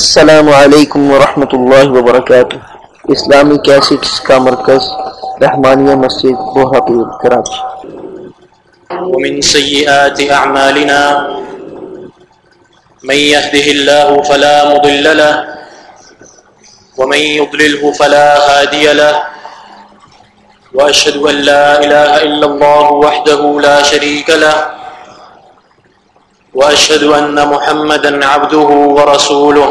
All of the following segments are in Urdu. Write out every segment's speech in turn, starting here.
السلام علیکم ورحمۃ اللہ وبرکاتہ۔ اسلامی کیسٹس کا مرکز، رحمانیہ مسجد بوہاپور کراچی ومن سيئات أعمالنا من يهده الله فلا مضل له، ومن يضلله فلا هادي له وأشهد أن لا إله إلا الله وحده لا شريك له وأشهد أن محمدا عبده ورسوله۔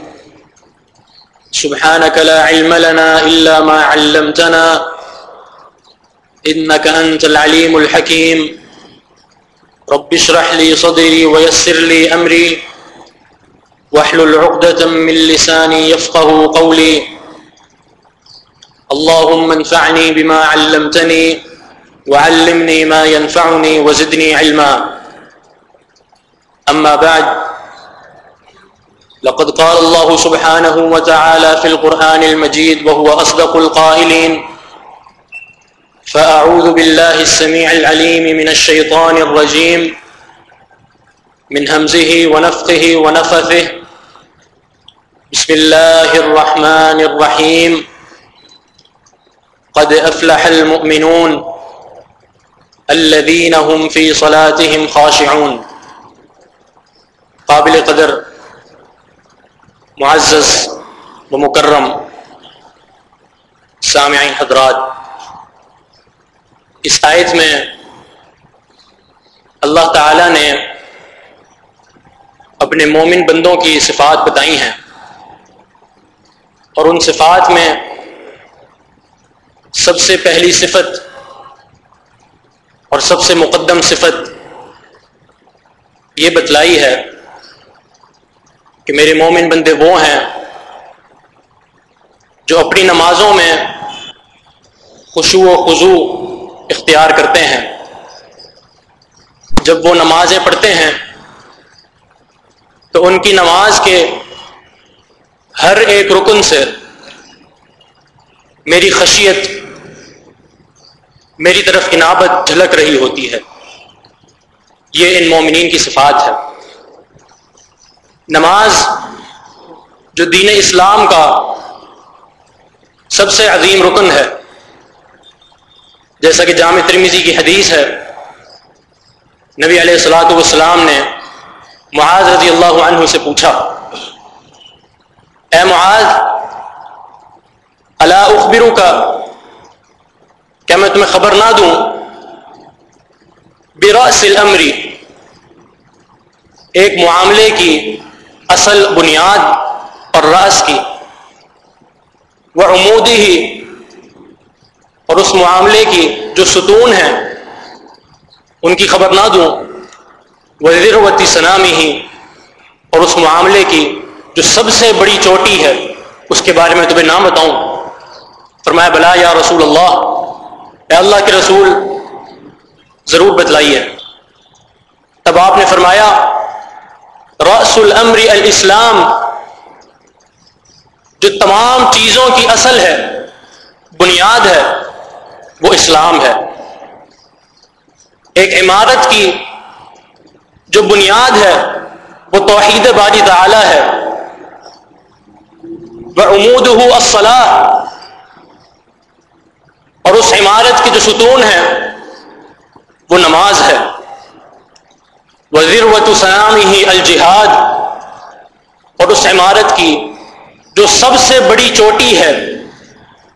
سبحانك لا علم لنا إلا ما علمتنا. إنك أنت العليم الحكيم. رب اشرح لي صدري ويسر لي أمري. واحلل عقدة من لساني يفقه قولي. اللهم انفعني بما علمتني وعلمني ما ينفعني وزدني علما. أما بعد لقد قال الله سبحانه وتعالى في القرآن المجيد وهو أصدق القائلين. فأعوذ بالله السميع العليم من الشيطان الرجيم. من همزه ونفقه ونفثه. بسم الله الرحمن الرحيم. قد أفلح المؤمنون الذين هم في صلاتهم خاشعون. قابل قدر معزز و مکرم سامعین حضرات، اس آیت میں اللہ تعالی نے اپنے مومن بندوں کی صفات بتائی ہیں اور ان صفات میں سب سے پہلی صفت اور سب سے مقدم صفت یہ بتلائی ہے کہ میرے مومن بندے وہ ہیں جو اپنی نمازوں میں خوشو و خضو اختیار کرتے ہیں۔ جب وہ نمازیں پڑھتے ہیں تو ان کی نماز کے ہر ایک رکن سے میری خشیت، میری طرف انابت جھلک رہی ہوتی ہے۔ یہ ان مومنین کی صفات ہے۔ نماز جو دین اسلام کا سب سے عظیم رکن ہے۔ جیسا کہ جامع ترمیزی کی حدیث ہے، نبی علیہ السلاۃ والسلام نے معاذ رضی اللہ عنہ سے پوچھا، اے معاذ اللہ اخبروں کا کیا میں تمہیں خبر نہ دوں؟ براس الامری ایک معاملے کی اصل بنیاد اور راز کی۔ وہ عمودی ہی اور اس معاملے کی جو ستون ہیں ان کی خبر نہ دوں۔ وہ ذروتی سنامی ہی اور اس معاملے کی جو سب سے بڑی چوٹی ہے، اس کے بارے میں تمہیں نہ بتاؤں۔ فرمایا، بلا یا رسول اللہ، اے اللہ کے رسول، ضرور بتلائیے۔ تب آپ نے فرمایا رأس الامر الاسلام، جو تمام چیزوں کی اصل ہے، بنیاد ہے، وہ اسلام ہے۔ ایک عمارت کی جو بنیاد ہے، وہ توحید باری تعالی ہے۔ وہ امود ہو اور اس عمارت کی جو ستون ہے، وہ نماز ہے۔ وزیر و ہی الجہاد اور اس عمارت کی جو سب سے بڑی چوٹی ہے،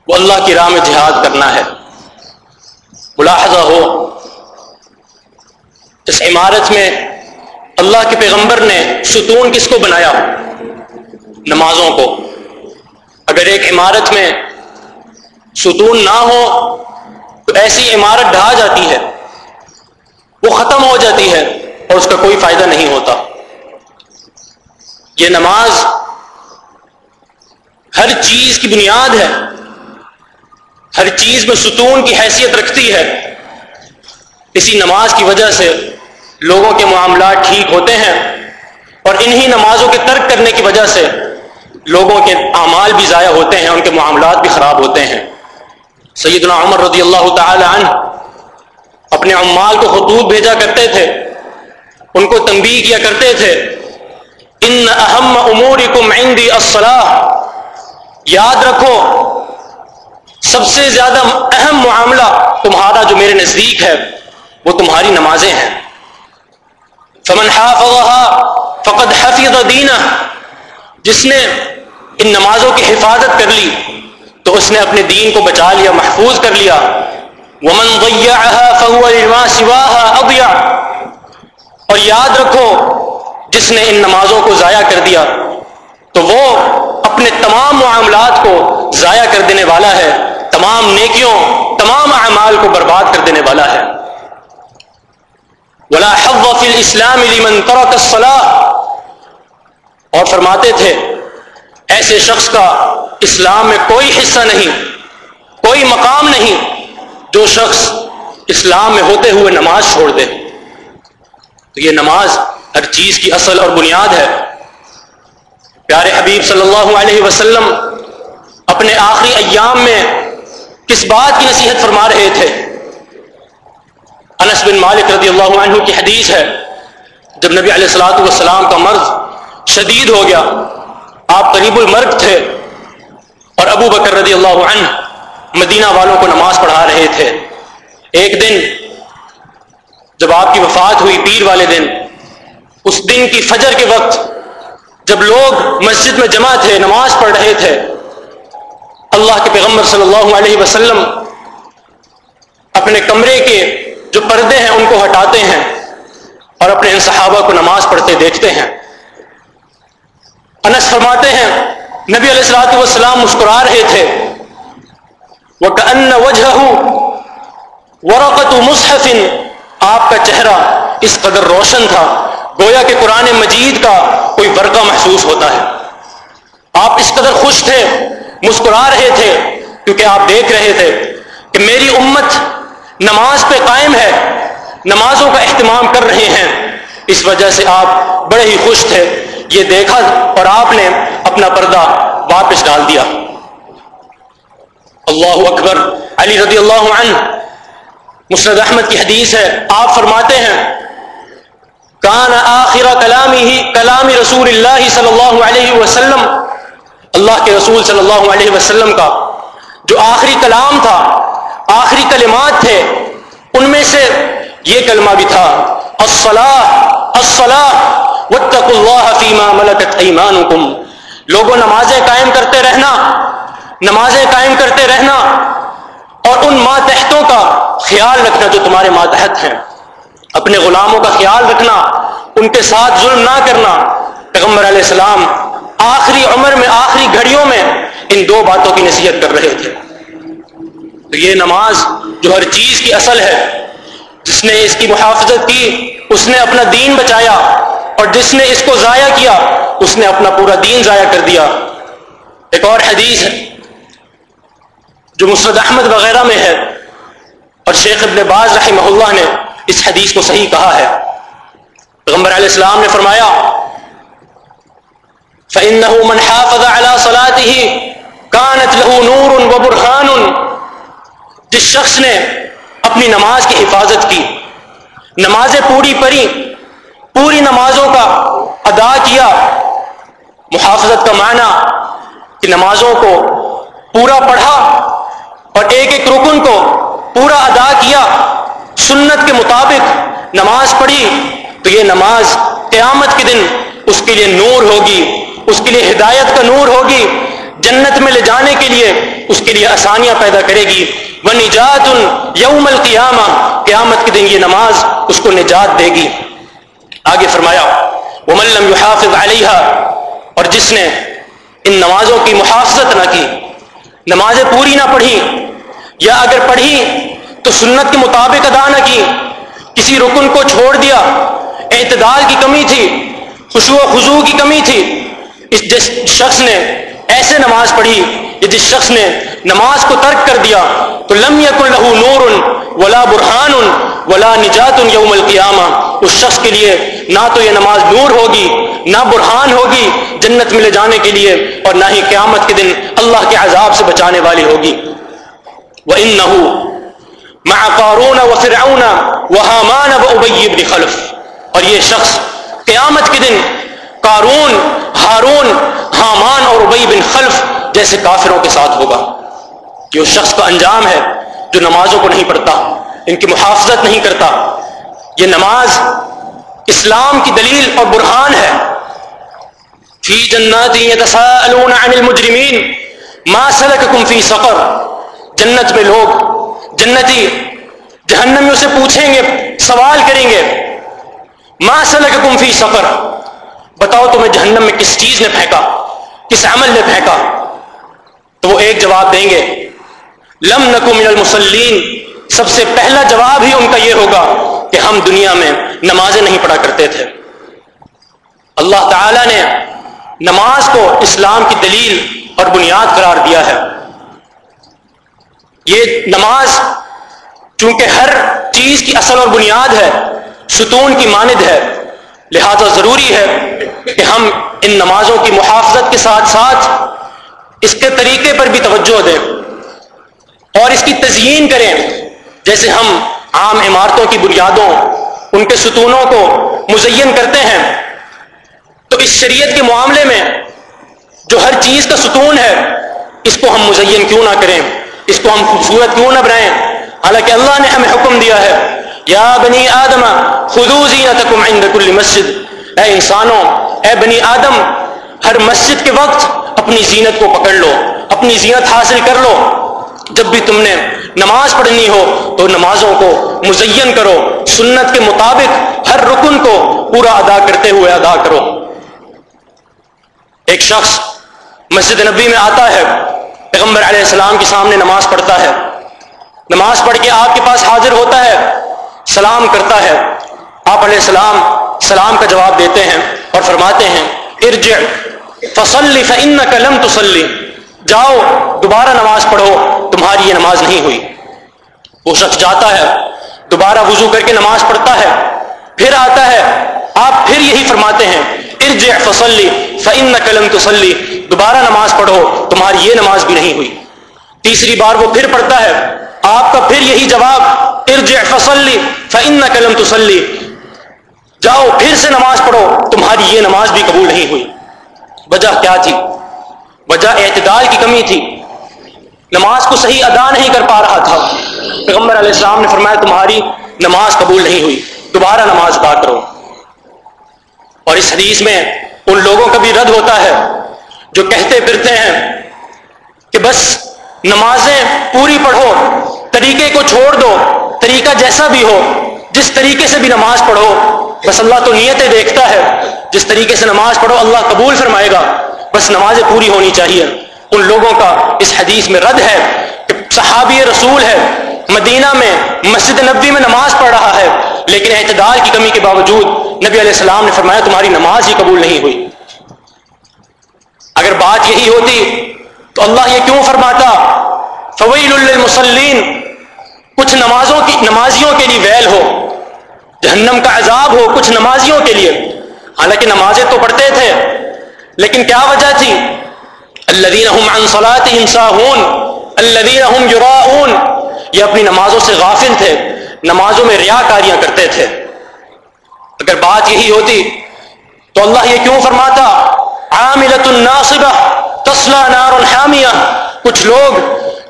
وہ اللہ کی راہ میں جہاد کرنا ہے۔ ملاحظہ ہو، اس عمارت میں اللہ کے پیغمبر نے ستون کس کو بنایا؟ نمازوں کو۔ اگر ایک عمارت میں ستون نہ ہو، تو ایسی عمارت ڈھا جاتی ہے، وہ ختم ہو جاتی ہے۔ اور اس کا کوئی فائدہ نہیں ہوتا۔ یہ نماز ہر چیز کی بنیاد ہے۔ ہر چیز میں ستون کی حیثیت رکھتی ہے۔ اسی نماز کی وجہ سے لوگوں کے معاملات ٹھیک ہوتے ہیں۔ اور انہی نمازوں کے ترک کرنے کی وجہ سے لوگوں کے اعمال بھی ضائع ہوتے ہیں، ان کے معاملات بھی خراب ہوتے ہیں۔ سیدنا عمر رضی اللہ تعالی عنہ اپنے عمال کو خطوط بھیجا کرتے تھے۔ ان کو تنبیہ کیا کرتے تھے۔ ان اہم امورکم عندی الصلاح۔ یاد رکھو، سب سے زیادہ اہم معاملہ تمہارا جو میرے نزدیک ہے، وہ تمہاری نمازیں ہیں۔ فمن حافظها فقد حفظ دینہ۔ جس نے ان نمازوں کی حفاظت کر لی، تو اس نے اپنے دین کو بچا لیا، محفوظ کر لیا۔ ومن ضيعها فهو لما سواها اضيع اور یاد رکھو، جس نے ان نمازوں کو ضائع کر دیا، تو وہ اپنے تمام معاملات کو ضائع کر دینے والا ہے، تمام نیکیوں، تمام اعمال کو برباد کر دینے والا ہے۔ ولا حظ في الاسلام لمن ترك اور فرماتے تھے، ایسے شخص کا اسلام میں کوئی حصہ نہیں، کوئی مقام نہیں جو شخص اسلام میں ہوتے ہوئے نماز چھوڑ دے۔ تو یہ نماز ہر چیز کی اصل اور بنیاد ہے۔ پیارے حبیب صلی اللہ علیہ وسلم اپنے آخری ایام میں کس بات کی نصیحت فرما رہے تھے؟ انس بن مالک رضی اللہ عنہ کی حدیث ہے، جب نبی علیہ السلاۃ والسلام کا مرض شدید ہو گیا، آپ قریب المرگ تھے اور ابو بکر رضی اللہ عنہ مدینہ والوں کو نماز پڑھا رہے تھے۔ ایک دن جب آپ کی وفات ہوئی پیر والے دن، اس دن کی فجر کے وقت جب لوگ مسجد میں جمع تھے، نماز پڑھ رہے تھے، اللہ کے پیغمبر صلی اللہ علیہ وسلم اپنے کمرے کے جو پردے ہیں، ان کو ہٹاتے ہیں اور اپنے ان صحابہ کو نماز پڑھتے دیکھتے ہیں۔ انس فرماتے ہیں، نبی علیہ السلاۃ والسلام مسکرا رہے تھے۔ وہ ان وجہ ورقت مصحف آپ کا چہرہ اس قدر روشن تھا، گویا کہ قرآن مجید کا کوئی ورقہ محسوس ہوتا ہے۔ آپ اس قدر خوش تھے، مسکرا رہے تھے، کیونکہ آپ دیکھ رہے تھے کہ میری امت نماز پہ قائم ہے، نمازوں کا اہتمام کر رہے ہیں۔ اس وجہ سے آپ بڑے ہی خوش تھے۔ یہ دیکھا اور آپ نے اپنا پردہ واپس ڈال دیا۔ اللہ اکبر، علی رضی اللہ عنہ مسرد احمد کی حدیث ہے، آپ فرماتے ہیں، کان آخر کلامی ہی کلامی رسول اللہ صلی اللہ علیہ وسلم اللہ کے رسول صلی اللہ علیہ وسلم کا، جو آخری کلام تھا، آخری کلمات تھے، ان میں سے یہ کلمہ بھی تھا، الصلاح الصلاح وطق اللہ فیما ملکت ایمانکم لوگوں، نمازیں قائم کرتے رہنا، نمازیں قائم کرتے رہنا اور ان ماتحتوں کا خیال رکھنا جو تمہارے ماتحت ہیں۔ اپنے غلاموں کا خیال رکھنا، ان کے ساتھ ظلم نہ کرنا۔ پیغمبر علیہ السلام آخری عمر میں، آخری گھڑیوں میں ان دو باتوں کی نصیحت کر رہے تھے۔ تو یہ نماز جو ہر چیز کی اصل ہے، جس نے اس کی محافظت کی، اس نے اپنا دین بچایا اور جس نے اس کو ضائع کیا، اس نے اپنا پورا دین ضائع کر دیا۔ ایک اور حدیث ہے۔ جو مسرد احمد وغیرہ میں ہے اور شیخ ابن باز رحمہ اللہ نے اس حدیث کو صحیح کہا ہے۔ پیغمبر علیہ السلام نے فرمایا، فَإِنَّهُ مَنْ حَافَظَ عَلَى صَلَاتِهِ كَانَتْ لَهُ نُورٌ وَبُرْحَانٌ جس شخص نے اپنی نماز کی حفاظت کی، نمازیں پوری پڑھی، پوری نمازوں کا ادا کیا، محافظت کا معنی کہ نمازوں کو پورا پڑھا اور ایک ایک رکن کو پورا ادا کیا، سنت کے مطابق نماز پڑھی، تو یہ نماز قیامت کے دن اس کے لیے نور ہوگی، اس کے لیے ہدایت کا نور ہوگی، جنت میں لے جانے کے لیے اس کے لیے آسانیاں پیدا کرے گی۔ وہ نجات یوم القیامہ قیامت کے دن یہ نماز اس کو نجات دے گی۔ آگے فرمایا وہ ملم یحافظ علیہ اور جس نے ان نمازوں کی محافظت نہ کی، نمازیں پوری نہ پڑھی یا اگر پڑھی تو سنت کے مطابق ادا نہ کی، کسی رکن کو چھوڑ دیا، اعتدال کی کمی تھی خوشو و خضو کی کمی تھی، اس جس شخص نے ایسے نماز پڑھی کہ جس شخص نے نماز کو ترک کر دیا، تو لم یکن لہو نور ولا برہان ولا نجات یوم القیامہ۔ اس شخص کے لیے نہ تو یہ نماز نور ہوگی، نہ برہان ہوگی جنت میں لے جانے کے لیے اور نہ ہی قیامت کے دن اللہ کے عذاب سے بچانے والی ہوگی۔ وہ ان نہ مع قارون و فرعون و حامان و ابی بن خلف اور یہ شخص قیامت کے دن قارون، ہارون حامان اور ابئی بن خلف جیسے کافروں کے ساتھ ہوگا۔ یہ اس شخص کا انجام ہے جو نمازوں کو نہیں پڑھتا، ان کی محافظت نہیں کرتا۔ یہ نماز اسلام کی دلیل اور برہان ہے۔ فی جنات یتساءلون عن المجرمین ما سلککم فی سقر جنت میں لوگ جنتی جہنمیوں سے پوچھیں گے، سوال کریں گے، ما سلککم فی سقر؟ بتاؤ تمہیں جہنم میں کس چیز نے پھینکا؟ کس عمل نے پھینکا؟ تو وہ ایک جواب دیں گے، لم نکو من المسلین سب سے پہلا جواب ہی ان کا یہ ہوگا کہ ہم دنیا میں نمازیں نہیں پڑھا کرتے تھے۔ اللہ تعالی نے نماز کو اسلام کی دلیل اور بنیاد قرار دیا ہے۔ یہ نماز چونکہ ہر چیز کی اصل اور بنیاد ہے، ستون کی ماند ہے، لہذا ضروری ہے کہ ہم ان نمازوں کی محافظت کے ساتھ ساتھ اس کے طریقے پر بھی توجہ دیں اور اس کی تزئین کریں۔ جیسے ہم عام عمارتوں کی بنیادوں، ان کے ستونوں کو مزین کرتے ہیں۔ تو اس شریعت کے معاملے میں جو ہر چیز کا ستون ہے، اس کو ہم مزین کیوں نہ کریں؟ اس کو ہم خوبصورت کیوں نہ بنائیں؟ حالانکہ اللہ نے ہمیں حکم دیا ہے، یا بنی آدم خدو زینتکم عند کل مسجد۔ اے انسانوں، اے بنی آدم، ہر مسجد کے وقت اپنی زینت کو پکڑ لو، اپنی زینت حاصل کر لو۔ جب بھی تم نے نماز پڑھنی ہو، تو نمازوں کو مزین کرو۔ سنت کے مطابق ہر رکن کو پورا ادا کرتے ہوئے ادا کرو۔ ایک شخص مسجد نبی میں آتا ہے پیغمبر علیہ السلام کے سامنے نماز پڑھتا ہے۔ نماز پڑھ کے آپ کے پاس حاضر ہوتا ہے، سلام کرتا ہے۔ آپ علیہ السلام سلام کا جواب دیتے ہیں اور فرماتے ہیں، ارجع، فصلی فإنک لم تصلی۔ جاؤ، دوبارہ نماز پڑھو، تمہاری یہ نماز نہیں ہوئی۔ وہ شخص جاتا ہے، دوبارہ وضو کر کے نماز پڑھتا ہے، پھر آتا ہے۔ آپ پھر یہی فرماتے ہیں، ارجع، فصلی، فإنک لم تصلی۔ دوبارہ نماز پڑھو، تمہاری یہ نماز بھی نہیں ہوئی۔ تیسری بار وہ پھر پڑھتا ہے، آپ کا پھر یہی جواب، ارجع فصلی، فإنک لم تصلی۔ جاؤ، پھر سے نماز پڑھو، تمہاری یہ نماز بھی قبول نہیں ہوئی۔ وجہ کیا تھی؟ وجہ اعتدال کی کمی تھی۔ نماز کو صحیح ادا نہیں کر پا رہا تھا۔ پیغمبر علیہ السلام نے فرمایا، تمہاری نماز قبول نہیں ہوئی۔ دوبارہ نماز ادا کرو۔ اور اس حدیث میں ان لوگوں کا بھی رد ہوتا ہے جو کہتے پھرتے ہیں کہ بس نمازیں پوری پڑھو، طریقے کو چھوڑ دو، طریقہ جیسا بھی ہو، جس طریقے سے بھی نماز پڑھو، بس اللہ تو نیتیں دیکھتا ہے، جس طریقے سے نماز پڑھو، اللہ قبول فرمائے گا، بس نمازیں پوری ہونی چاہیے۔ ان لوگوں کا اس حدیث میں رد ہے کہ صحابی رسول ہے، مدینہ میں، مسجد نبی میں نماز پڑھ رہا ہے، لیکن اعتدال کی کمی کے باوجود نبی علیہ السلام نے فرمایا تمہاری نماز ہی قبول نہیں ہوئی۔ اگر بات یہی ہوتی تو اللہ یہ کیوں فرماتا؟ فویل للمصلین کچھ نمازوں کی نمازیوں کے لیے ویل ہو، جہنم کا عذاب ہو کچھ نمازیوں کے لیے۔ حالانکہ نمازیں تو پڑھتے تھے، لیکن کیا وجہ تھی؟ الذين هم عن صلاتهم ساهون، الذين هم يراءون۔ یہ اپنی نمازوں سے غافل تھے، نمازوں میں ریا کاریاں کرتے تھے۔ اگر بات یہی ہوتی تو اللہ یہ کیوں فرماتا؟ عاملت الناصبہ تسلا نار الحامیہ کچھ لوگ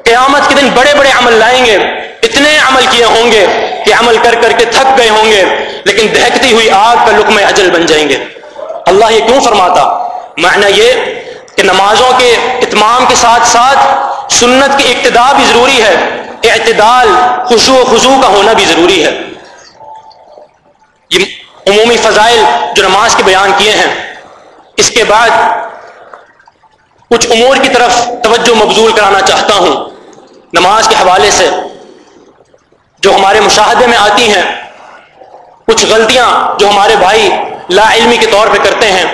قیامت کے دن بڑے بڑے عمل لائیں گے، اتنے عمل کیے ہوں گے کہ عمل کر کر کے تھک گئے ہوں گے، لیکن دہکتی ہوئی آگ کا لکم اجل بن جائیں گے۔ اللہ یہ کیوں فرماتا؟ معنی یہ کہ نمازوں کے اتمام کے ساتھ ساتھ سنت کی ابتدا بھی ضروری ہے، اعتدال خوشو و خضو کا ہونا بھی ضروری ہے۔ یہ عمومی فضائل جو نماز کے بیان کیے ہیں اس کے بعد کچھ امور کی طرف توجہ مبزول کرانا چاہتا ہوں۔ نماز کے حوالے سے جو ہمارے مشاہدے میں آتی ہیں، کچھ غلطیاں جو ہمارے بھائی لا علمی کے طور پہ کرتے ہیں،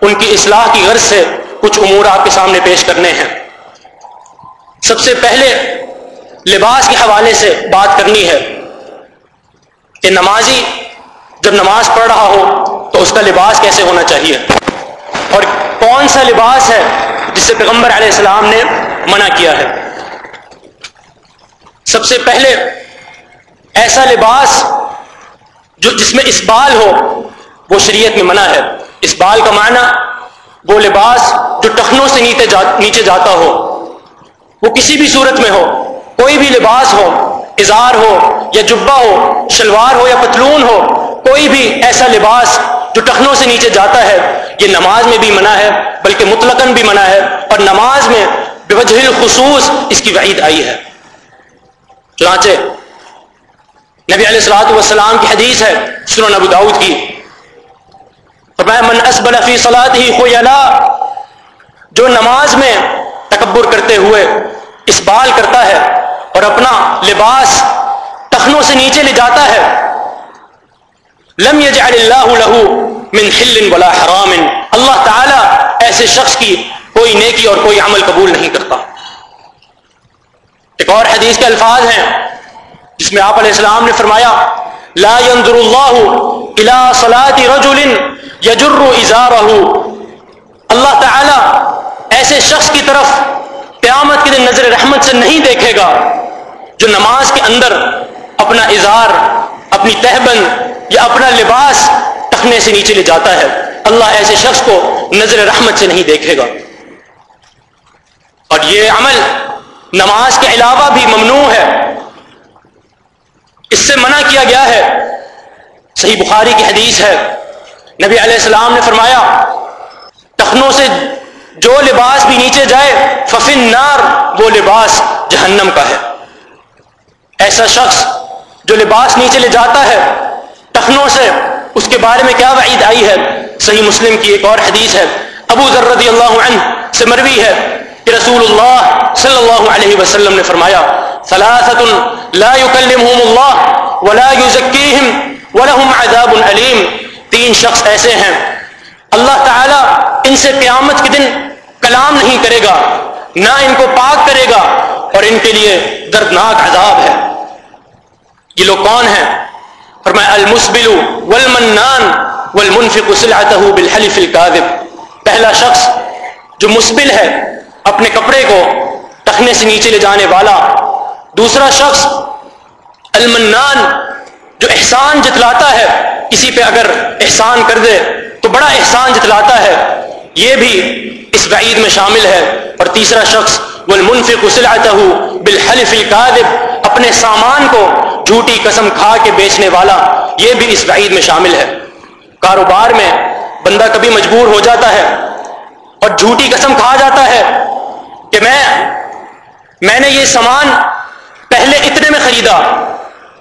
ان کی اصلاح کی غرض سے کچھ امور آپ کے سامنے پیش کرنے ہیں۔ سب سے پہلے لباس کے حوالے سے بات کرنی ہے کہ نمازی جب نماز پڑھ رہا ہو تو اس کا لباس کیسے ہونا چاہیے؟ اور کون سا لباس ہے جس سے پیغمبر علیہ السلام نے منع کیا ہے؟ سب سے پہلے ایسا لباس جو جس میں اسبال ہو، وہ شریعت میں منع ہے۔ اسبال کا معنی وہ لباس جو ٹخنوں سے نیچے نیچے جاتا ہو، وہ کسی بھی صورت میں ہو، کوئی بھی لباس ہو اظہار ہو یا جبا ہو، شلوار ہو یا پتلون ہو، کوئی بھی ایسا لباس جو ٹخنوں سے نیچے جاتا ہے، یہ نماز میں بھی منع ہے، بلکہ مطلقاً بھی منع ہے، اور نماز میں بے وجہ خصوص اس کی وعید آئی ہے۔ چنانچہ نبی علیہ السلاۃ والسلام کی حدیث ہے، سنن ابو داود کی۔ فرمایا، من اسبل فی صلات ہی خیلا جو نماز میں تکبر کرتے ہوئے اسبال کرتا ہے اور اپنا لباس تخنوں سے نیچے لے جاتا ہے۔ لم يجعل اللہ له من حل ولا حرام۔ اللہ تعالی ایسے شخص کی کوئی نیکی اور کوئی عمل قبول نہیں کرتا۔ ایک اور حدیث کے الفاظ ہیں، جس میں آپ علیہ السلام نے فرمایا، لا ينظر اللہ الى صلاة رجل يجر ازارہ اللہ تعالی ایسے شخص کی طرف قیامت کے دن نظر رحمت سے نہیں دیکھے گا۔ جو نماز کے اندر اپنا اظہار، اپنی تہبند یا اپنا لباس ٹخنے سے نیچے لے جاتا ہے، اللہ ایسے شخص کو نظر رحمت سے نہیں دیکھے گا۔ اور یہ عمل نماز کے علاوہ بھی ممنوع ہے۔ اس سے منع کیا گیا ہے۔ صحیح بخاری کی حدیث ہے۔ نبی علیہ السلام نے فرمایا ٹخنوں سے جو لباس بھی نیچے جائے ففن نار وہ لباس جہنم کا ہے۔ ایسا شخص جو لباس نیچے لے جاتا ہے، ٹخنوں سے، اس کے بارے میں کیا وعید آئی ہے؟ صحیح مسلم کی ایک اور حدیث ہے، ابو ذر رضی اللہ عنہ سے مروی ہے کہ رسول اللہ صلی اللہ علیہ وسلم نے فرمایا ثلاثت لا يكلمهم اللہ ولا يزكيهم ولهم عذاب علیم. تین شخص ایسے ہیں۔ اللہ تعالی ان سے قیامت کے دن کلام نہیں کرے گا، نہ ان کو پاک کرے گا اور ان کے لیے دردناک عذاب ہے۔ یہ لوگ کون ہیں؟ فرمایا المسبل والمنان والمنفق سلعته بالحلف الكاذب پہلا شخص جو مسبل ہے اپنے کپڑے کو ٹخنے سے نیچے لے جانے والا۔ دوسرا شخص المنان جو احسان جتلاتا ہے کسی پہ اگر احسان کر دے تو بڑا احسان جتلاتا ہے۔ یہ بھی اس بعید میں شامل ہے۔ اور تیسرا شخص، والمنفق سلعته بالحلف الكاذب اپنے سامان کو جھوٹی قسم کھا کے بیچنے والا یہ بھی اس بعید میں شامل ہے۔ کاروبار میں بندہ کبھی مجبور ہو جاتا ہے اور جھوٹی قسم کھا جاتا ہے کہ میں میں نے یہ سامان پہلے اتنے میں خریدا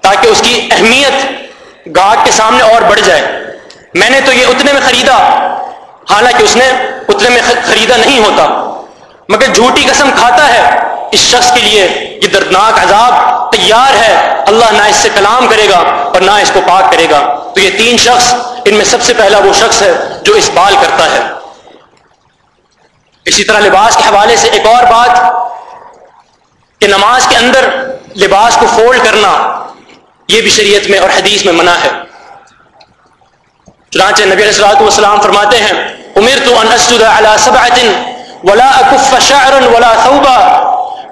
تاکہ اس کی اہمیت گاہک کے سامنے اور بڑھ جائے۔ میں نے تو یہ اتنے میں خریدا، حالانکہ اس نے اتنے میں خریدا نہیں ہوتا۔ مگر جھوٹی قسم کھاتا ہے، اس شخص کے لیے یہ دردناک عذاب تیار ہے، اللہ نہ اس سے کلام کرے گا اور نہ اس کو پاک کرے گا۔ تو یہ تین شخص، ان میں سب سے پہلا وہ شخص ہے جو اس بال کرتا ہے۔ اسی طرح لباس کے حوالے سے ایک اور بات کہ نماز کے اندر لباس کو فولڈ کرنا یہ بھی شریعت میں اور حدیث میں منع ہے۔ چنانچہ نبی علیہ السلاۃ والسلام فرماتے ہیں امیر تو ولا اکف شعرا ولا ثوبا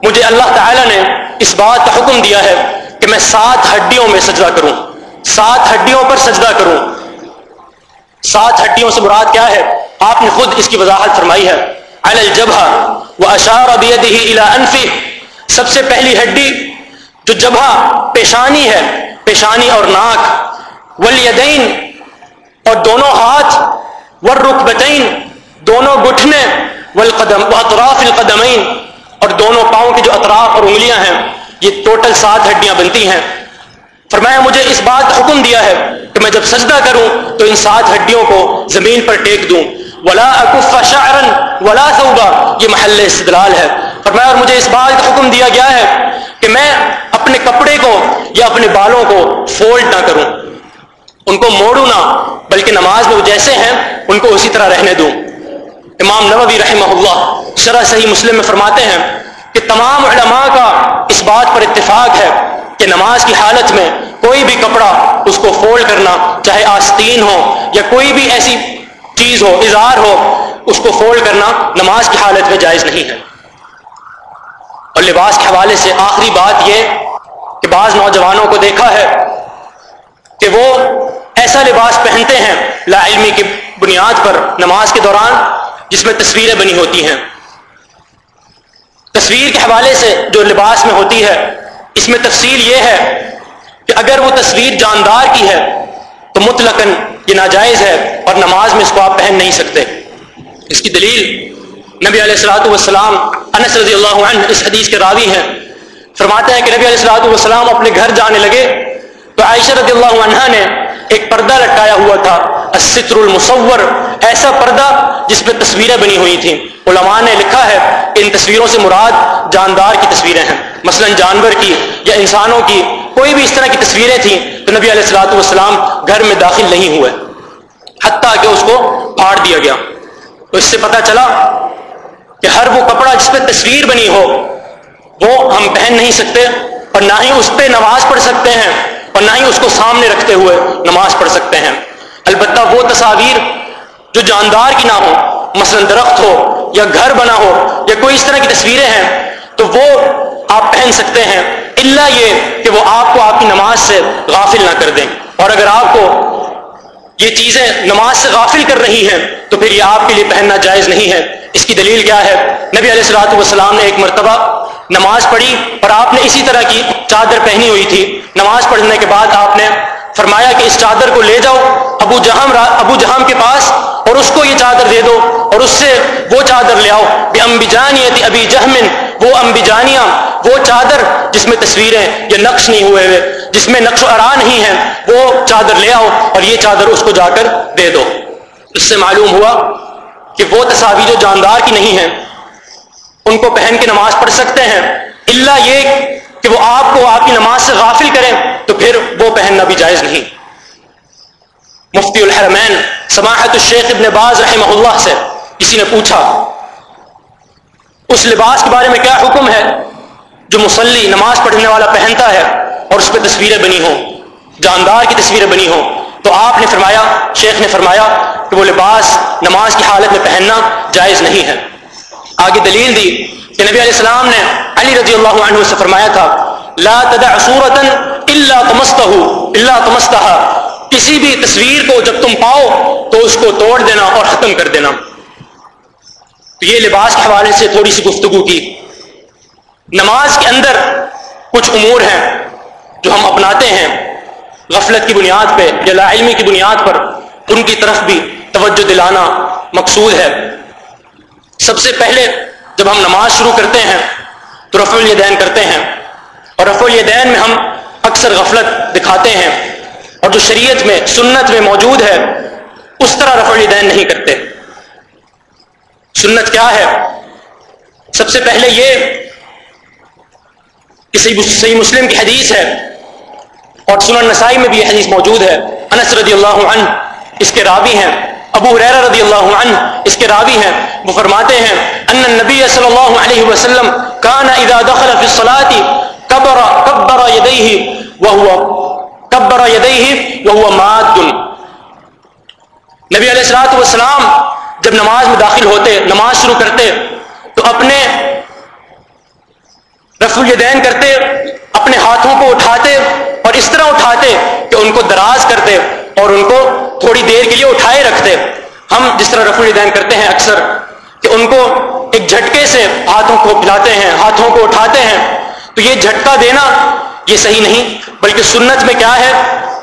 مجھے اللہ تعالی نے اس بات کا حکم دیا ہے کہ میں سات ہڈیوں میں سجدہ کروں۔ سات ہڈیوں پر سجدہ کروں۔ سات ہڈیوں سے مراد کیا ہے؟ آپ نے خود اس کی وضاحت فرمائی ہے۔ الجبہ وہ اشار انفی سب سے پہلی ہڈی جو جبہ پیشانی ہے، پیشانی اور ناک۔ ولیدین اور دونوں ہاتھ۔ والرکبتین، دونوں گٹھنے والقدم، واطراف القدمین۔ اور دونوں پاؤں کے جو اطراف اور انگلیاں ہیں، یہ ٹوٹل سات ہڈیاں بنتی ہیں۔ فرمایا، مجھے اس بات کا حکم دیا ہے کہ میں جب سجدہ کروں تو ان سات ہڈیوں کو زمین پر ٹیک دوں۔ ولا اکف شعرا ولا ثوبا، یہ محل استدلال ہے۔ فرمایا، اور مجھے اس بات کا حکم دیا گیا ہے کہ میں اپنے کپڑے کو یا اپنے بالوں کو فولڈ نہ کروں۔ ان کو موڑوں نہ، بلکہ نماز میں وہ جیسے ہیں، ان کو اسی طرح رہنے دوں۔ امام نووی رحمہ اللہ شرح صحیح مسلم میں فرماتے ہیں کہ تمام علماء کا اس بات پر اتفاق ہے کہ نماز کی حالت میں کوئی بھی کپڑا اس کو فولڈ کرنا چاہے آستین ہو یا کوئی بھی ایسی چیز ہو، اظہار ہو، اس کو فولڈ کرنا نماز کی حالت میں جائز نہیں ہے۔ اور لباس کے حوالے سے آخری بات یہ کہ بعض نوجوانوں کو دیکھا ہے کہ وہ ایسا لباس پہنتے ہیں لا علمی کی بنیاد پر نماز کے دوران جس میں تصویریں بنی ہوتی ہیں۔ تصویر کے حوالے سے جو لباس میں ہوتی ہے، اس میں تفصیل یہ ہے کہ اگر وہ تصویر جاندار کی ہے، تو مطلق یہ ناجائز ہے اور نماز میں اس کو آپ پہن نہیں سکتے۔ اس کی دلیل نبی علیہ السلاۃ والسلام، انس رضی اللہ عنہ اس حدیث کے راوی ہیں۔ فرماتے ہیں کہ نبی علیہ السلاۃ والسلام اپنے گھر جانے لگے تو عائشہ رضی اللہ عنہ نے ایک پردہ لٹکایا ہوا تھا، الستر المصور۔ ایسا پردہ جس پہ تصویریں بنی ہوئی تھیں۔ علماء نے لکھا ہے کہ ان تصویروں سے مراد جاندار کی تصویریں ہیں۔ مثلا جانور کی یا انسانوں کی کوئی بھی اس طرح کی تصویریں تھیں تو نبی علیہ السلاۃ والسلام گھر میں داخل نہیں ہوئے۔ حتیٰ کہ اس کو پھاڑ دیا گیا۔ تو اس سے پتہ چلا کہ ہر وہ کپڑا جس پہ تصویر بنی ہو، وہ ہم پہن نہیں سکتے اور نہ ہی اس پہ نماز پڑھ سکتے ہیں اور نہ ہی اس کو سامنے رکھتے ہوئے نماز پڑھ سکتے ہیں۔ البتہ وہ تصاویر جو جاندار کی نہ ہو، مثلا درخت ہو یا گھر بنا ہو یا کوئی اس طرح کی تصویریں ہیں، تو وہ آپ پہن سکتے ہیں۔ اللہ یہ کہ وہ آپ کو آپ کی نماز سے غافل نہ کر دیں۔ اور اگر آپ کو یہ چیزیں نماز سے غافل کر رہی ہیں، تو پھر یہ آپ کے لیے پہننا جائز نہیں ہے۔ اس کی دلیل کیا ہے؟ نبی علیہ السلاۃ والسلام نے ایک مرتبہ نماز پڑھی اور آپ نے اسی طرح کی چادر پہنی ہوئی تھی۔ نماز پڑھنے کے بعد آپ نے فرمایا کہ اس چادر کو لے جاؤ۔ ابو جہام ابو جہام کے پاس اور اس کو یہ چادر دے دو اور اس سے وہ چادر لے آؤ۔ بے امبی ابھی جہمن۔ وہ امبیجانیاں وہ چادر جس میں تصویریں یا نقش نہیں ہوئے ہوئے، جس میں نقش و ارا نہیں ہے وہ چادر لے آؤ اور یہ چادر اس کو جا کر دے دو۔ اس سے معلوم ہوا کہ وہ تصاویر جو جاندار کی نہیں ہیں، ان کو پہن کے نماز پڑھ سکتے ہیں۔ اللہ یہ کہ وہ آپ کو آپ کی نماز سے غافل کریں تو پھر وہ پہننا بھی جائز نہیں۔ مفتی الحرمین، سماحت الشیخ ابن باز رحمہ اللہ سے کسی نے پوچھا، اس لباس کے بارے میں کیا حکم ہے؟ جو مسلی نماز پڑھنے والا پہنتا ہے اور اس پہ تصویریں بنی ہوں، جاندار کی تصویریں بنی ہوں، تو آپ نے فرمایا، شیخ نے فرمایا کہ وہ لباس نماز کی حالت میں پہننا جائز نہیں ہے۔ آگے دلیل دی کہ نبی علیہ السلام نے علی رضی اللہ عنہ سے فرمایا تھا، لا تدع صورتا الا تمسته الا تمستها کسی بھی تصویر کو جب تم پاؤ تو اس کو توڑ دینا اور ختم کر دینا۔ تو یہ لباس کے حوالے سے تھوڑی سی گفتگو کی۔ نماز کے اندر کچھ امور ہیں جو ہم اپناتے ہیں۔ غفلت کی بنیاد پہ یا لا علمی کی بنیاد پر ان کی طرف بھی توجہ دلانا مقصود ہے۔ سب سے پہلے جب ہم نماز شروع کرتے ہیں تو رفع الیدین کرتے ہیں۔ اور رفع الیدین میں ہم اکثر غفلت دکھاتے ہیں۔ اور جو شریعت میں، سنت میں موجود ہے، اس طرح رفع الیدین نہیں کرتے۔ سنت کیا ہے؟ سب سے پہلے یہ کہ صحیح مسلم کی حدیث ہے اور سنن نسائی میں بھی یہ حدیث موجود ہے۔ انس رضی اللہ عنہ اس کے راوی ہیں، ابو حریرہ رضی اللہ عنہ اس کے راوی ہیں۔ وہ فرماتے ہیں، ان النبی صلی اللہ علیہ وسلم کان اذا دخل فی الصلاة کبر کبر یدیہ وهو کبر یدیہ وهو ماد. نبی علیہ الصلوۃ والسلام جب نماز میں داخل ہوتے، نماز شروع کرتے، تو اپنے رف الدین کرتے، اپنے ہاتھوں کو اٹھاتے اور اس طرح اٹھاتے کہ ان کو دراز کرتے اور ان کو تھوڑی دیر کے لیے اٹھائے رکھتے۔ ہم جس طرح رف الدین کرتے ہیں اکثر کہ ان کو ایک جھٹکے سے ہاتھوں کو پلاتے ہیں، ہاتھوں کو اٹھاتے ہیں۔ تو یہ جھٹکا دینا یہ صحیح نہیں، بلکہ سنت میں کیا ہے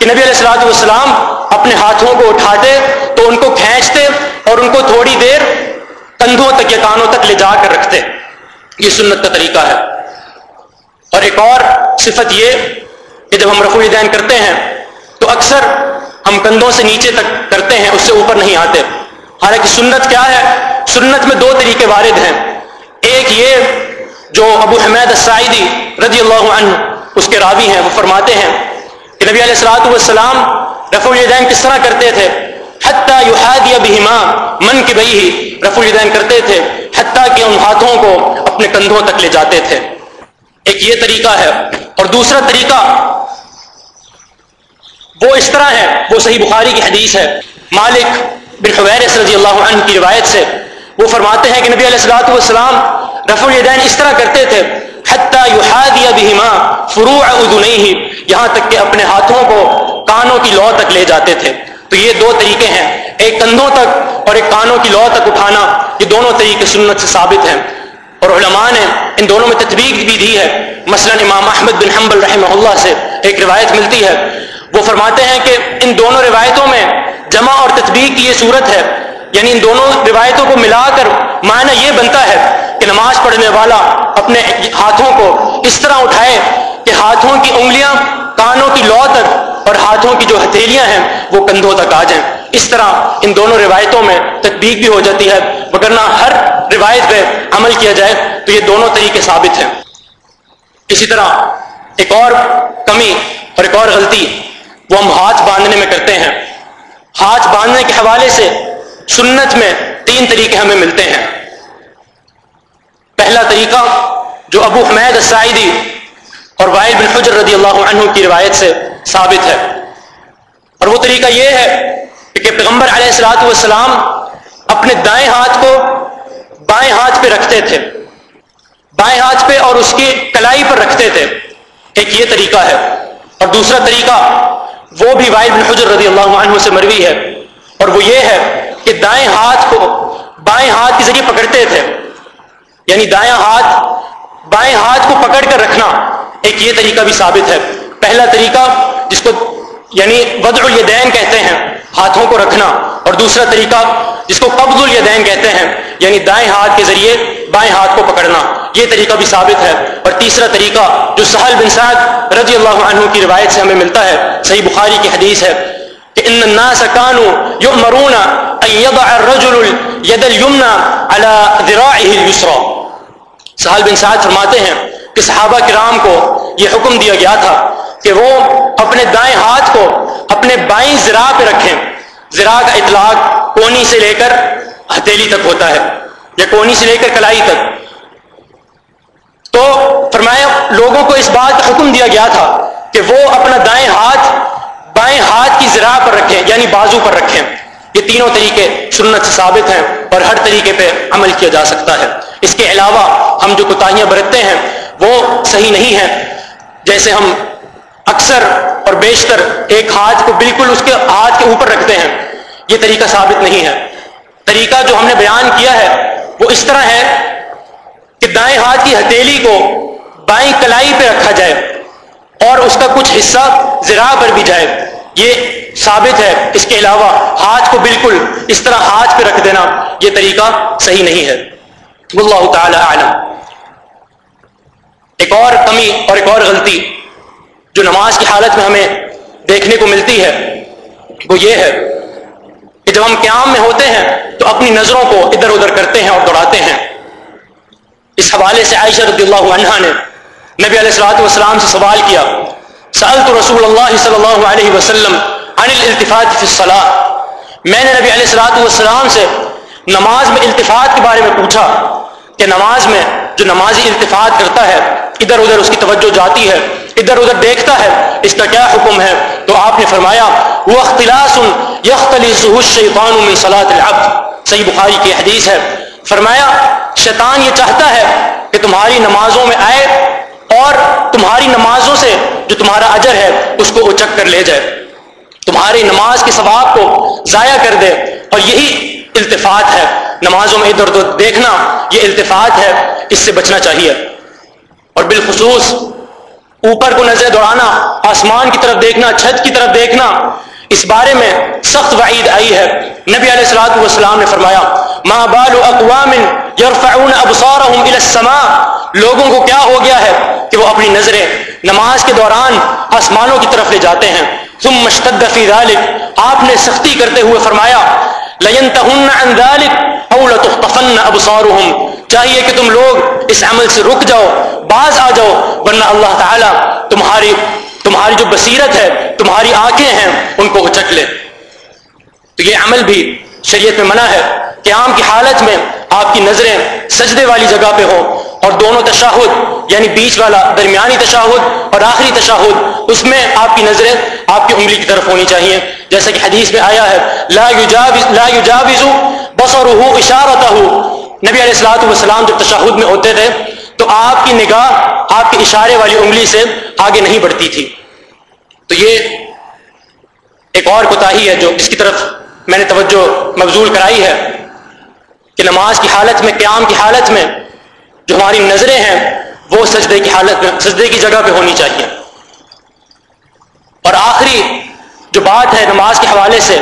کہ نبی علیہ السلاۃ والسلام اپنے ہاتھوں کو اٹھاتے، تو ان کو کھینچتے اور ان کو تھوڑی دیر کندھوں تک یا کانوں تک لے جا کر رکھتے۔ یہ سنت کا طریقہ ہے۔ اور ایک اور صفت یہ کہ جب ہم رفو دین کرتے ہیں، تو اکثر ہم کندھوں سے نیچے تک کرتے ہیں، اس سے اوپر نہیں آتے۔ حالانکہ سنت کیا ہے؟ سنت میں دو طریقے وارد ہیں۔ ایک یہ جو ابو حمید السعیدی رضی اللہ عنہ اس کے راوی ہیں، وہ فرماتے ہیں کہ نبی علیہ السلاۃ والسلام رفع الدین کس طرح کرتے تھے؟ حتیٰ یحادی بہما من کے بئی ہی رفع الدین کرتے تھے حتیٰ کہ ان ہاتھوں کو اپنے کندھوں تک لے جاتے تھے۔ ایک یہ طریقہ ہے اور دوسرا طریقہ وہ اس طرح ہے، وہ صحیح بخاری کی حدیث ہے۔ مالک بن حویرس رضی اللہ عنہ کی روایت سے وہ فرماتے ہیں کہ نبی علیہ السلاۃ والسلام رفع الیدین اس طرح کرتے تھے حتیٰ یحادی بہما فروع اذنیہ یہاں تک کہ اپنے ہاتھوں کو کانوں کی لو تک لے جاتے تھے۔ تو یہ دو طریقے ہیں، ایک کندھوں تک اور ایک کانوں کی لو تک اٹھانا، یہ دونوں طریقے سنت سے ثابت ہیں۔ اور علماء نے ان دونوں میں تطبیق بھی دی ہے۔ مثلا امام احمد بن حنبل رحمہ اللہ سے ایک روایت ملتی ہے۔ وہ فرماتے ہیں کہ ان دونوں روایتوں میں جمع اور تطبیق کی یہ صورت ہے۔ یعنی ان دونوں روایتوں کو ملا کر معنی یہ بنتا ہے کہ نماز پڑھنے والا اپنے ہاتھوں کو اس طرح اٹھائے کہ ہاتھوں کی انگلیاں کانوں کی لو تک اور ہاتھوں کی جو ہتھیلیاں ہیں وہ کندھوں تک آ جائیں۔ اس طرح ان دونوں روایتوں میں تطبیق بھی ہو جاتی ہے، مگر نہ ہر روایت پہ عمل کیا جائے تو یہ دونوں طریقے ثابت ہیں۔ اسی طرح ایک اور کمی اور ایک اور غلطی وہ ہم ہاتھ باندھنے میں کرتے ہیں۔ ہاتھ باندھنے کے حوالے سے سنت میں تین طریقے ہمیں ملتے ہیں۔ پہلا طریقہ جو ابو حمید السعیدی اور وائل بن حجر رضی اللہ عنہ کی روایت سے ثابت ہے۔ اور وہ طریقہ یہ ہے کہ پیغمبر علیہ السلاۃ والسلام اپنے دائیں ہاتھ کو بائیں ہاتھ پہ رکھتے تھے۔ بائیں ہاتھ پہ اور اس کی کلائی پر رکھتے تھے۔ ایک یہ طریقہ ہے۔ اور دوسرا طریقہ وہ بھی وائل بن حجر رضی اللہ عنہ سے مروی ہے۔ اور وہ یہ ہے کہ دائیں ہاتھ کو بائیں ہاتھ کے ذریعے پکڑتے تھے۔ یعنی دائیں ہاتھ، بائیں ہاتھ کو پکڑ کر رکھنا ایک یہ طریقہ بھی ثابت ہے۔ پہلا طریقہ جس کو یعنی وضع الیدین کہتے ہیں، ہاتھوں کو رکھنا۔ اور دوسرا طریقہ جس کو قبض الیدین کہتے ہیں یعنی دائیں ہاتھ کے ذریعے بائیں ہاتھ کو پکڑنا۔ یہ طریقہ بھی ثابت ہے۔ اور تیسرا طریقہ جو سہل بن سعد رضی اللہ عنہ کی روایت سے ہمیں ملتا ہے، صحیح بخاری کی حدیث ہے۔ کہ ان الناس كانوا يؤمرون ان يضع الرجل اليد اليمنى على ذراعه اليسرى سہل بن سعد فرماتے ہیں کہ صحابہ کرام کو یہ حکم دیا گیا تھا کہ وہ اپنے دائیں ہاتھ کو اپنے بائیں زرا پہ رکھیں۔ زرا کا اطلاق کونی سے لے کر ہتھیلی تک ہوتا ہے یا کونی سے لے کر کلائی تک۔ تو فرمایا، لوگوں کو اس بات کا حکم دیا گیا تھا کہ وہ اپنا دائیں ہاتھ بائیں ہاتھ کی زرا پر رکھیں یعنی بازو پر رکھیں۔ یہ تینوں طریقے سنت سے ثابت ہیں اور ہر طریقے پہ عمل کیا جا سکتا ہے۔ اس کے علاوہ ہم جو کوتاہیاں برتتے ہیں، وہ صحیح نہیں ہیں۔ جیسے ہم اکثر اور بیشتر ایک ہاتھ کو بالکل اس کے ہاتھ کے اوپر رکھتے ہیں، یہ طریقہ ثابت نہیں ہے۔ طریقہ جو ہم نے بیان کیا ہے، وہ اس طرح ہے کہ دائیں ہاتھ کی ہتھیلی کو بائیں کلائی پہ رکھا جائے۔ اور اس کا کچھ حصہ زرا پر بھی جائے۔ یہ ثابت ہے۔ اس کے علاوہ ہاتھ کو بالکل اس طرح ہاتھ پہ رکھ دینا یہ طریقہ صحیح نہیں ہے۔ واللہ تعالی اعلم۔ ایک اور کمی اور ایک اور غلطی جو نماز کی حالت میں ہمیں دیکھنے کو ملتی ہے، وہ یہ ہے کہ جب ہم قیام میں ہوتے ہیں تو اپنی نظروں کو ادھر ادھر کرتے ہیں اور دوڑاتے ہیں۔ اس حوالے سے عائشہ رضی اللہ عنہ نے نبی علیہ السلاۃ والسلام سے سوال کیا، سألت رسول اللہ صلی اللہ علیہ وسلم عن الالتفات فی الصلاة۔ میں نے نبی علیہ السلاۃ والسلام سے نماز میں التفات کے بارے میں پوچھا کہ نماز میں جو نمازی التفات کرتا ہے، ادھر ادھر اس کی توجہ جاتی ہے، ادھر ادھر دیکھتا ہے، اس کا کیا حکم ہے؟ تو آپ نے فرمایا، وہ اختلاس الشیطان من صلاة العبد۔ صحیح بخاری کی حدیث ہے۔ فرمایا، شیطان یہ چاہتا ہے کہ تمہاری نمازوں میں آئے اور تمہاری نمازوں سے جو تمہارا اجر ہے، اس کو اچک کر لے جائے۔ تمہاری نماز کے ثواب کو ضائع کر دے۔ اور یہی التفات ہے۔ نمازوں میں ادھر ادھر دیکھنا، یہ التفات ہے، اس سے بچنا چاہیے۔ اور بالخصوص اوپر کو نظر دوڑانا، آسمان کی طرف دیکھنا، چھت کی طرف دیکھنا، اس بارے میں سخت وعید آئی ہے۔ نبی علیہ السلاۃ والسلام نے فرمایا، ما بال اقوام يرفعون ابصارهم الى السماء. لوگوں کو کیا ہو گیا ہے کہ وہ اپنی نظریں نماز کے دوران آسمانوں کی طرف لے جاتے ہیں. ثم اشتد في ذلك آپ نے سختی کرتے ہوئے فرمایا لینتهن عن ذلك او لتخطفن ابصارهم چاہیے کہ تم لوگ اس عمل سے رک جاؤ، باز آ جاؤ، ورنہ اللہ تعالی تمہاری تمہاری جو بصیرت ہے، تمہاری آنکھیں ہیں، ان کو اچک لے۔ تو یہ عمل بھی شریعت میں منع ہے۔ قیام کی حالت میں آپ کی نظریں سجدے والی جگہ پہ ہو اور دونوں تشاہد یعنی بیچ والا درمیانی تشاہد اور آخری تشاہد، اس میں آپ کی نظریں آپ کی انگلی کی طرف ہونی چاہیے۔ جیسا کہ حدیث میں آیا ہے، لا یجاوز لا یجاوز بصره اشارته نبی علیہ السلاۃ والسلام جب تشاہد میں ہوتے تھے، تو آپ کی نگاہ، آپ کے اشارے والی انگلی سے آگے نہیں بڑھتی تھی۔ تو یہ ایک اور کوتاہی ہے جو اس کی طرف میں نے توجہ مبزول کرائی ہے۔ کہ نماز کی حالت میں، قیام کی حالت میں جو ہماری نظریں ہیں، وہ سجدے کی حالت میں، سجدے کی جگہ پہ ہونی چاہیے۔ اور آخری جو بات ہے نماز کے حوالے سے،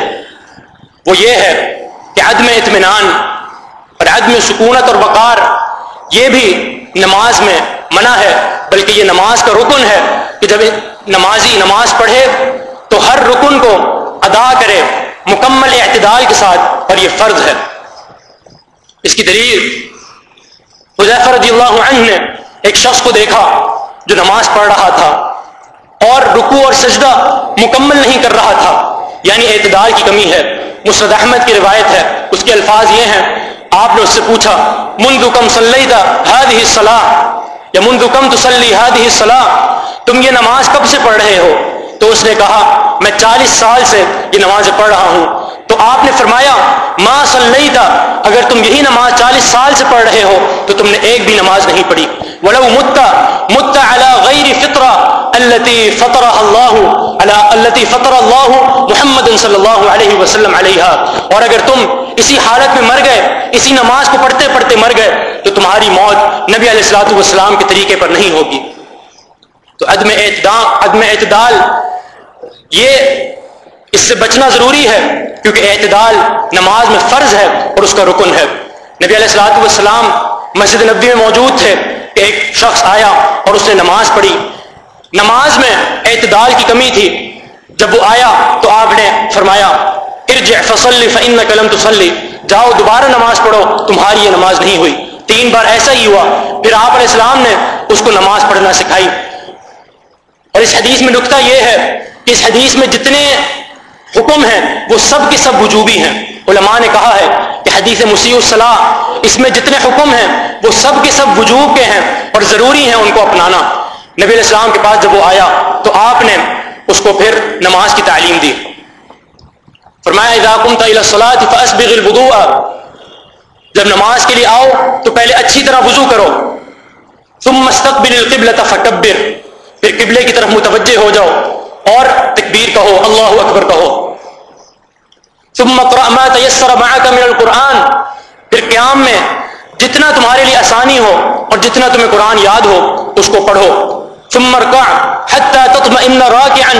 وہ یہ ہے کہ عدم اطمینان اور عدم سکونت اور وقار، یہ بھی نماز میں منع ہے۔ بلکہ یہ نماز کا رکن ہے کہ جب نمازی نماز پڑھے تو ہر رکن کو ادا کرے، مکمل اعتدال کے ساتھ اور یہ فرض ہے۔ اس کی دلیل حضیفہ رضی اللہ عنہ نے ایک شخص کو دیکھا جو نماز پڑھ رہا تھا اور رکو اور سجدہ مکمل نہیں کر رہا تھا یعنی اعتدال کی کمی ہے۔ مسرد احمد کی روایت ہے۔ اس کے الفاظ یہ ہیں، آپ نے اس سے پوچھا، منذ کم صلی هذه الصلاح یا منذ کم تسلی هذه الصلاح تم یہ نماز کب سے پڑھ رہے ہو؟ تو اس نے کہا، میں چالیس سال سے یہ نماز پڑھ رہا ہوں۔ تو آپ نے فرمایا ماں صلی اگر تم یہی نماز چالیس سال سے پڑھ رہے ہو، تو تم نے ایک بھی نماز نہیں پڑھی۔ ولو متا متا غیر فطرہ التي فطر اللہ التي فطر اللہ محمد صلی اللہ علیہ وسلم علیہ اور اگر تم اسی حالت میں مر گئے، اسی نماز کو پڑھتے پڑھتے مر گئے، تو تمہاری موت نبی علیہ السلاۃ والسلام کے طریقے پر نہیں ہوگی۔ تو عدم اعتدال عدم اعتدال، یہ اس سے بچنا ضروری ہے، کیونکہ اعتدال نماز میں فرض ہے اور اس کا رکن ہے۔ نبی علیہ السلاۃ والسلام مسجد نبی میں موجود تھے کہ ایک شخص آیا اور اس نے نماز پڑھی۔ نماز میں اعتدال کی کمی تھی۔ جب وہ آیا تو آپ نے فرمایا، ارجع فصلی فإن لم تصلی۔ جاؤ دوبارہ نماز پڑھو، تمہاری یہ نماز نہیں ہوئی۔ تین بار ایسا ہی ہوا۔ پھر آپ علیہ السلام نے اس کو نماز پڑھنا سکھائی۔ اور اس حدیث میں نقطہ یہ ہے کہ اس حدیث میں جتنے حکم ہیں، وہ سب کے سب وجوبی ہیں۔ علماء نے کہا ہے کہ حدیث مسیح الصلاح، اس میں جتنے حکم ہیں، وہ سب کے سب وجوب کے ہیں اور ضروری ہیں ان کو اپنانا۔ نبی علیہ السلام کے پاس جب وہ آیا تو آپ نے اس کو پھر نماز کی تعلیم دی۔ فرمایا، اذا قمت الى الصلاه فاسبغ الوضوء. جب نماز کے لیے آؤ تو پہلے اچھی طرح وضو کرو۔ ثم استقبل القبلة فكبر پھر قبلے کی طرف متوجہ ہو جاؤ اور تکبیر کہو، اللہ اکبر کہو۔ ثم ما تيسر معك من القرآن. پھر قیام میں جتنا تمہارے لیے آسانی ہو اور جتنا تمہیں قرآن یاد ہو، اس کو پڑھو. ثم ارکع حتى تطمئن راكعا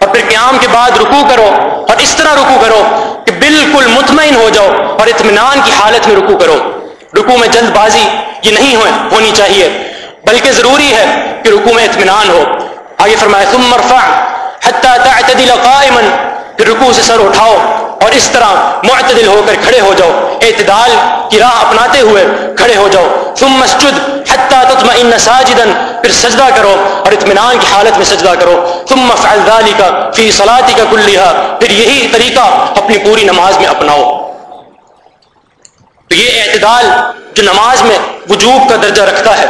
اور پھر قیام کے بعد رکوع کرو اور اس طرح رکوع کرو کہ بالکل مطمئن ہو جاؤ اور اطمینان کی حالت میں رکوع کرو. رکوع میں جلد بازی یہ نہیں ہونی چاہیے، بلکہ ضروری ہے کہ رکوع میں اطمینان ہو. آگے فرمایا، ثم مرفع حتى تعتدل قائما. پھر رکوع سے سر اٹھاؤ اور اس طرح معتدل ہو کر کھڑے ہو جاؤ۔ اعتدال کی راہ اپناتے ہوئے کھڑے ہو جاؤ۔ ثم مسجد حتى تطمئن ساجدا۔ پھر سجدہ کرو اور اطمینان کی حالت میں سجدہ کرو۔ ثم فعل ذلك في صلاتك كلها پھر یہی طریقہ اپنی پوری نماز میں اپناؤ۔ تو یہ اعتدال جو نماز میں وجوب کا درجہ رکھتا ہے۔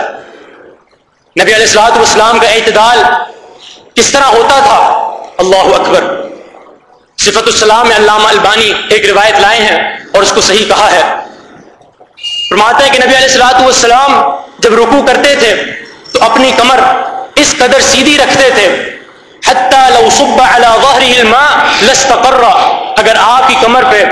نبی علیہ السلاۃ والسلام کا اعتدال کس طرح ہوتا تھا؟ اللہ اکبر۔ صفت السلام علامہ البانی ایک روایت لائے ہیں اور اس کو صحیح کہا ہے۔ فرماتا ہے کہ نبی علیہ السلاۃ والسلام جب رکوع کرتے تھے تو اپنی کمر اس قدر سیدھی رکھتے تھے۔ حتی لو صب علی ظہره الماء لاستقر۔ اگر آپ کی کمر پہ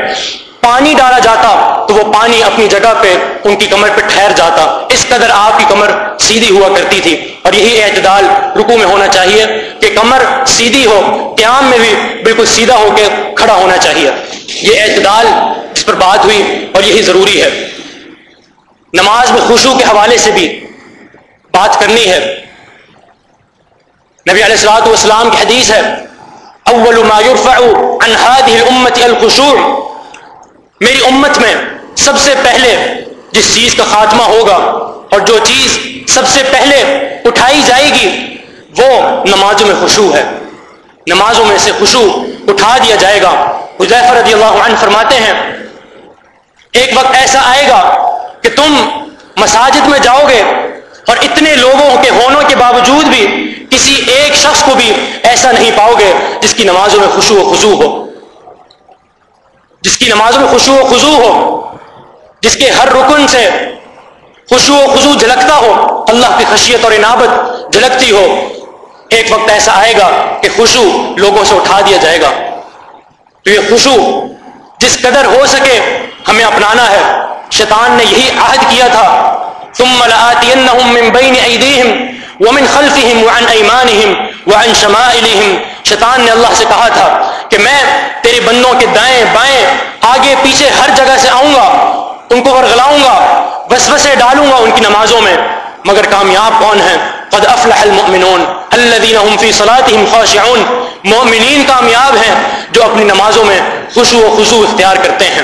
پانی ڈالا جاتا تو وہ پانی اپنی جگہ پہ ان کی کمر پہ ٹھہر جاتا۔ اس قدر آپ کی کمر سیدھی ہوا کرتی تھی۔ اور یہی اعتدال رکو میں ہونا چاہیے کہ کمر سیدھی ہو، قیام میں بھی بالکل سیدھا ہو کے کھڑا ہونا چاہیے۔ یہ اعتدال اس پر بات ہوئی اور یہی ضروری ہے۔ نماز میں خوشو کے حوالے سے بھی بات کرنی ہے۔ نبی علیہ السلاۃ والسلام کی حدیث ہے، اول ما يرفع عن هذه الامه الخشوع۔ میری امت میں سب سے پہلے جس چیز کا خاتمہ ہوگا اور جو چیز سب سے پہلے اٹھائی جائے گی، وہ نمازوں میں خوشو ہے۔ نمازوں میں سے خوشو اٹھا دیا جائے گا۔ حضیفر رضی اللہ عنہ فرماتے ہیں، ایک وقت ایسا آئے گا کہ تم مساجد میں جاؤ گے اور اتنے لوگوں کے ہونوں کے باوجود بھی کسی ایک شخص کو بھی ایسا نہیں پاؤ گے جس کی نمازوں میں خوشو و خضو ہو۔ جس کی نمازوں میں خوشو و خضو ہو، جس کے ہر رکن سے خوشو و خضو، جھلکتا ہو۔ اللہ کی خشیت اور عنابت جھلکتی ہو۔ ایک وقت ایسا آئے گا کہ خوشو لوگوں سے اٹھا دیا جائے گا۔ تو یہ خوشو جس قدر ہو سکے ہمیں اپنانا ہے۔ شیطان نے یہی عہد کیا تھا۔ ثم لآتینہم من بین ایدیہم ومن خلفہم وعن ایمانہم وعن شمائلہم۔ شیطان نے اللہ سے کہا تھا کہ میں تیرے بندوں کے دائیں بائیں، آگے، پیچھے ہر جگہ سے آؤں گا، ان کو ورگلاؤں گا۔ وسوسے ڈالوں گا ان کی نمازوں میں، مگر کامیاب کون ہیں؟ قد افلح المؤمنون الذين هم في صلاتهم خاشعون۔ مؤمنین کامیاب ہیں جو اپنی نمازوں میں خوشو و خضوع اختیار کرتے ہیں۔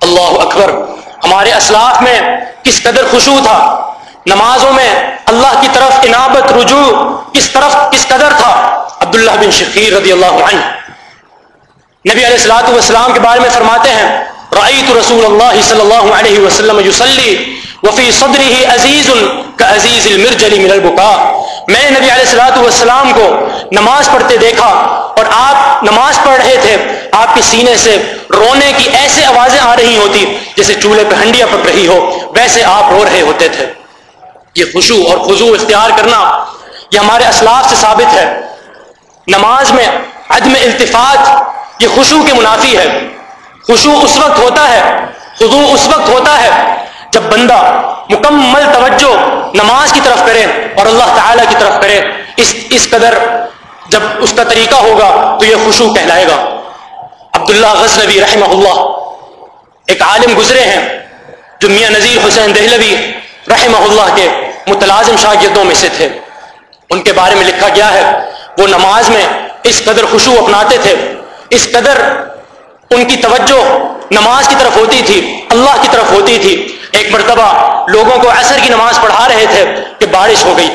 اللہ اکبر۔ ہمارے اسلاف میں کس قدر خوشو تھا؟ نمازوں میں اللہ کی طرف انابت رجوع کس طرف، کس قدر تھا؟ عبداللہ بن شخیر رضی اللہ عنہ۔ نبی علیہ السلاۃ والسلام کے بارے میں فرماتے ہیں رأیت رسول اللہ صلی اللہ علیہ وسلم یسلی وفی صدره عزیز كعزیز المرجل من البکاء میں نے نبی علیہ السلاۃ والسلام کو نماز پڑھتے دیکھا اور آپ نماز پڑھ رہے تھے، آپ کے سینے سے رونے کی ایسے آوازیں آ رہی ہوتی جیسے چولہے پہ ہنڈیاں پک رہی ہو، ویسے آپ رو رہے ہوتے تھے۔ یہ خوشو اور خضو اختیار کرنا یہ ہمارے اسلاف سے ثابت ہے۔ نماز میں عدم التفات، یہ خوشو کے منافی ہے۔ خوشو اس وقت ہوتا ہے خضو اس وقت ہوتا ہے جب بندہ مکمل توجہ نماز کی طرف کرے اور اللہ تعالی کی طرف کرے۔ اس اس قدر جب اس کا طریقہ ہوگا تو یہ خوشو کہلائے گا۔ عبداللہ غزنوی رحمہ اللہ ایک عالم گزرے ہیں جو میاں نذیر حسین دہلوی رحمہ اللہ کے متلازم شاگردوں میں سے تھے۔ ان کے بارے میں لکھا گیا ہے، وہ نماز میں اس قدر خوشو اپناتے تھے، اس قدر ان کی توجہ نماز کی طرف ہوتی تھی، اللہ کی طرف ہوتی تھی۔ ایک مرتبہ لوگوں کو عصر کی نماز پڑھا رہے تھے کہ بارش ہو گئی۔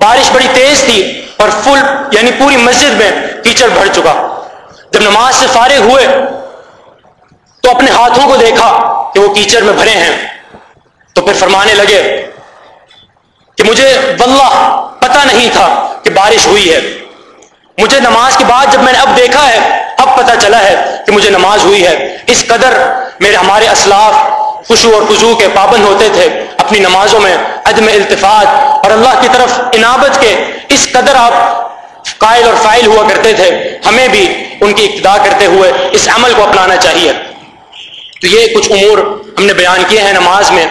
بارش بڑی تیز تھی اور فل یعنی پوری مسجد میں کیچڑ بھر چکا۔ جب نماز سے فارغ ہوئے تو اپنے ہاتھوں کو دیکھا کہ وہ کیچڑ میں بھرے ہیں۔ تو پھر فرمانے لگے کہ مجھے واللہ پتہ نہیں تھا کہ بارش ہوئی ہے۔ مجھے نماز کے بعد جب میں نے اب دیکھا ہے اب پتہ چلا ہے کہ مجھے نماز ہوئی ہے۔ اس قدر میرے ہمارے اسلاف خوشو اور خضو کے پابند ہوتے تھے اپنی نمازوں میں عدم التفات اور اللہ کی طرف انابت کے۔ اس قدر آپ قائل اور فائل ہوا کرتے تھے، ہمیں بھی ان کی ابتدا کرتے ہوئے اس عمل کو اپنانا چاہیے۔ تو یہ کچھ امور ہم نے بیان کیے ہیں نماز میں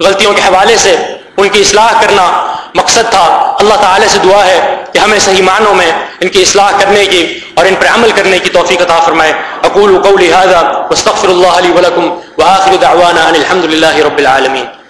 غلطیوں کے حوالے سے۔ ان کی اصلاح کرنا مقصد تھا۔ اللہ تعالی سے دعا ہے کہ ہمیں صحیح معنوں میں ان کی اصلاح کرنے کی اور ان پر عمل کرنے کی توفیق عطا فرمائے۔ اقول قولی هذا واستغفر الله لي ولكم واخر دعوانا ان الحمد لله رب العالمين